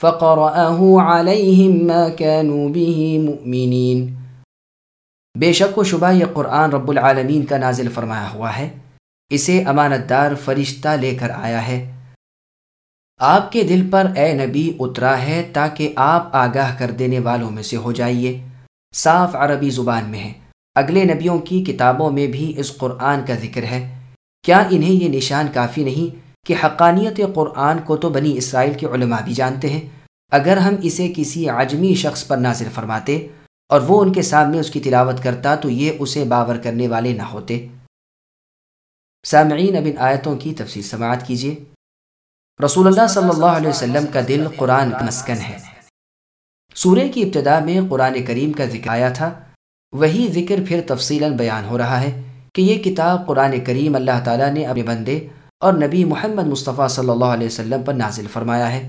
فقرأه عليهم ما كانوا به مؤمنين۔ بے شک و شبہ یہ قرآن رب العالمین کا نازل فرمایا ہوا ہے۔ اسے امانت دار فرشتہ لے کر آیا ہے۔ آپ کے دل پر اے نبی اترا ہے تاکہ آپ آگاہ کر دینے والوں میں سے ہو جائیے۔ صاف عربی زبان میں ہے۔ اگلے نبیوں کی کتابوں میں بھی اس قرآن کا ذکر ہے۔ کیا انہیں یہ نشان کافی نہیں؟ کہ حقانیت قرآن کو تو بنی اسرائیل کے علماء بھی جانتے ہیں، اگر ہم اسے کسی عجمی شخص پر نازل فرماتے اور وہ ان کے سامنے اس کی تلاوت کرتا تو یہ اسے باور کرنے والے نہ ہوتے۔ سامعین، اب ان آیتوں کی تفصیل سماعت کیجیے۔ رسول اللہ صلی اللہ علیہ وسلم کا دل قرآن مسکن ہے۔ سورہ کی ابتدا میں قرآن کریم کا ذکر آیا تھا۔ وہی ذکر پھر تفصیلا بیان ہو رہا ہے کہ یہ کتاب قرآن کریم اللہ تعالیٰ نے اپنے بندے اور نبی محمد مصطفیٰ صلی اللہ علیہ وسلم پر نازل فرمایا ہے۔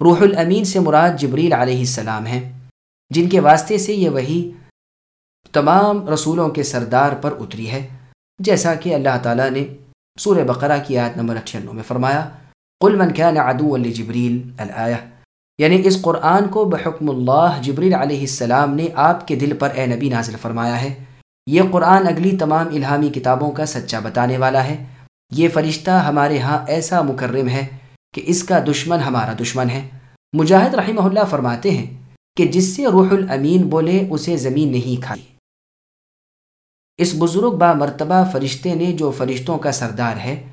روح الامین سے مراد جبریل علیہ السلام ہیں، جن کے واسطے سے یہ وہی تمام رسولوں کے سردار پر اتری ہے، جیسا کہ اللہ تعالیٰ نے سورہ بقرہ کی آیت نمبر اٹھانو میں فرمایا۔ قل من كان عدو لجبریل الآیہ یعنی اس قرآن کو بحکم اللہ جبریل علیہ السلام نے آپ کے دل پر اے نبی نازل فرمایا ہے۔ یہ قرآن اگلی تمام الہامی کتابوں کا سچا بتانے والا ہے۔ یہ فرشتہ ہمارے ہاں ایسا مکرم ہے کہ اس کا دشمن ہمارا دشمن ہے۔ مجاہد رحمہ اللہ فرماتے ہیں کہ جس سے روح الامین بولے، اسے زمین نہیں کھائی۔ اس بزرگ با مرتبہ فرشتے نے جو فرشتوں کا سردار ہے،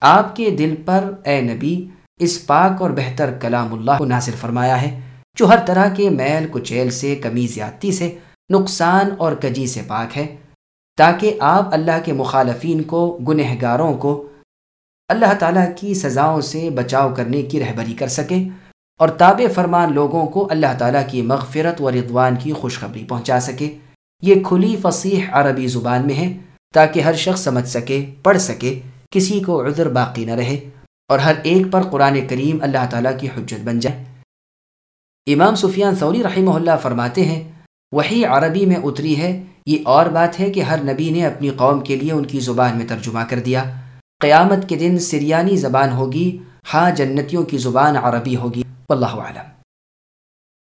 آپ کے دل پر اے نبی، اس پاک اور بہتر کلام اللہ کو ناصر فرمایا ہے، جو ہر طرح کے میل، کچیل سے، کمی زیادتی سے، نقصان اور کجی سے پاک ہے۔ تاکہ آپ اللہ کے مخالفین کو گنہ گاروں کو اللہ تعالیٰ کی سزاؤں سے بچاؤ کرنے کی رہبری کر سکیں اور تاب فرمان لوگوں کو اللہ تعالیٰ کی مغفرت و رضوان کی خوشخبری پہنچا سکے۔ یہ کھلی فصیح عربی زبان میں ہے تاکہ ہر شخص سمجھ سکے، پڑھ سکے، کسی کو عذر باقی نہ رہے اور ہر ایک پر قرآن کریم اللہ تعالیٰ کی حجت بن جائے۔ امام سفیان ثوری رحمہ اللہ فرماتے ہیں وہی عربی میں اتری ہے یہ اور بات ہے کہ ہر نبی نے اپنی قوم کے لیے ان کی زبان میں ترجمہ کر دیا۔ قیامت کے دن سریانی زبان ہوگی ہاں جنتیوں کی زبان عربی ہوگی۔ واللہ عالم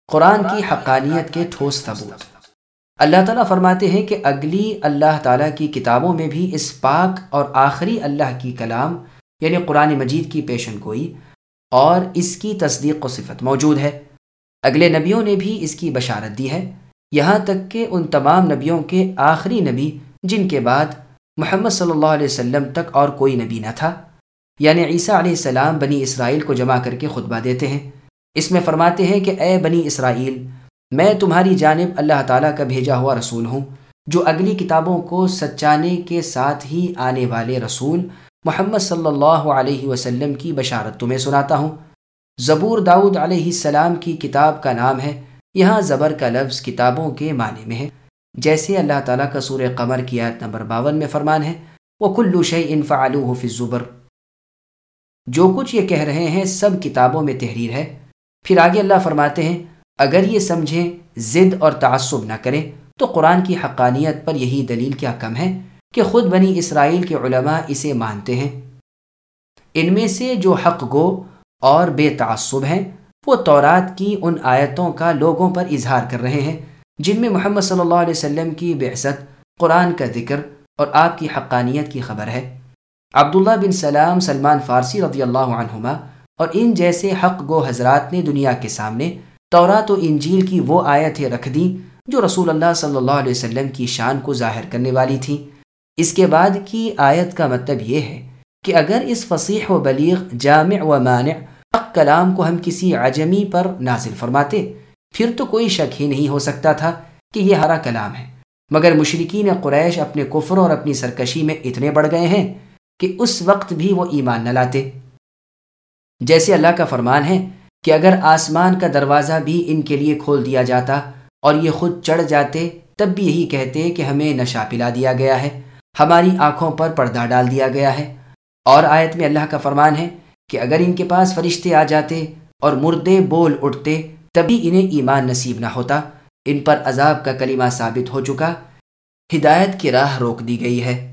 قرآن کی حقانیت کے ٹھوس ثبوت۔ اللہ تعالیٰ فرماتے ہیں کہ اگلی اللہ تعالیٰ کی کتابوں میں بھی اس پاک اور آخری اللہ کی کلام یعنی قرآن مجید کی پیشن گوئی، اور اس کی تصدیق و صفت موجود ہے۔ اگلے نبیوں نے بھی اس کی بشارت دی ہے۔ یہاں تک کہ ان تمام نبیوں کے آخری نبی جن کے بعد محمد صلی اللہ علیہ وسلم تک اور کوئی نبی نہ تھا۔ یعنی عیسیٰ علیہ السلام بنی اسرائیل کو جمع کر کے خطبہ دیتے ہیں۔ اس میں فرماتے ہیں کہ اے بنی اسرائیل، میں تمہاری جانب اللہ تعالیٰ کا بھیجا ہوا رسول ہوں، جو اگلی کتابوں کو سچانے کے ساتھ ہی آنے والے رسول محمد صلی اللہ علیہ وسلم کی بشارت تمہیں سناتا ہوں۔ زبور داؤد علیہ السلام کی کتاب کا نام ہے۔ یہاں زبر کا لفظ کتابوں کے معنی میں ہے۔ جیسے اللہ تعالیٰ کا سورہ قمر کی آیت نمبر باون میں فرمان ہے وہ کلو شعی انفعلو فی زبر جو کچھ یہ کہہ رہے ہیں سب کتابوں میں تحریر ہے۔ پھر آگے اللہ فرماتے ہیں، اگر یہ سمجھیں، ضد اور تعصب نہ کریں۔ تو قرآن کی حقانیت پر یہی دلیل کیا کم ہے کہ خود بنی اسرائیل کے علماء اسے مانتے ہیں۔ ان میں سے جو حق گو اور بے تعصب ہیں وہ تورات کی ان آیتوں کا لوگوں پر اظہار کر رہے ہیں، جن میں محمد صلی اللہ علیہ وسلم کی بعثت قرآن کا ذکر اور آپ کی حقانیت کی خبر ہے۔ عبداللہ بن سلام سلمان فارسی رضی اللہ عنہما اور ان جیسے حق گو حضرات نے دنیا کے سامنے تورات و انجیل کی وہ آیتیں رکھ دیں جو رسول اللہ صلی اللہ علیہ وسلم کی شان کو ظاہر کرنے والی تھیں۔ اس کے بعد کی آیت کا مطلب یہ ہے کہ اگر اس فصیح و بلیغ جامع و مانع کلام کو ہم کسی عجمی پر نازل فرماتے، پھر تو کوئی شک ہی نہیں ہو سکتا تھا کہ یہ ہرا کلام ہے۔ مگر مشرقین قریش اپنے کفر اور اپنی سرکشی میں اتنے بڑھ گئے ہیں کہ اس وقت بھی وہ ایمان نہ لاتے۔ جیسے اللہ کا فرمان ہے کہ اگر آسمان کا دروازہ بھی ان کے لیے کھول دیا جاتا اور یہ خود چڑھ جاتے، تب بھی یہی کہتے کہ ہمیں نشہ پلا دیا گیا ہے، ہماری آنکھوں پر پردہ ڈال دیا گیا ہے۔ اور آیت میں اللہ کا فرمان ہے کہ اگر ان کے پاس فرشتے آ جاتے اور مردے بول اٹھتے تبھی انہیں ایمان نصیب نہ ہوتا۔ ان پر عذاب کا کلمہ ثابت ہو چکا۔ ہدایت کی راہ روک دی گئی ہے۔